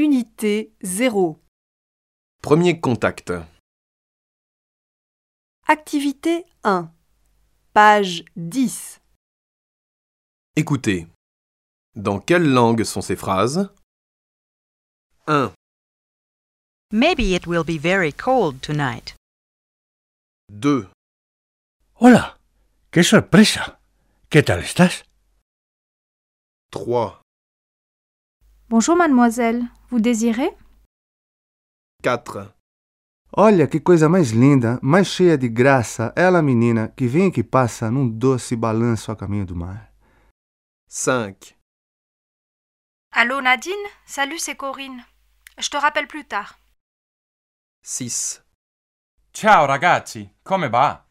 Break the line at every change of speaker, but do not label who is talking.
Unité 0.
Premier contact.
Activité 1. Page 10.
Écoutez. Dans quelle langue sont ces phrases? 1,
Maybe it will be very cold tonight.
2,
Hola, qué sorpresa. ¿Qué tal estás?
3,
Bonjour mademoiselle, vous désirez
4,
Olha que coisa mais linda, mais cheia de graça, ela menina que vem e que passa num doce balanço a caminho do mar.
5,
Allô Nadine Salut, c'est Corinne. Je te rappelle plus tard.
6,
Ciao ragazzi, come va?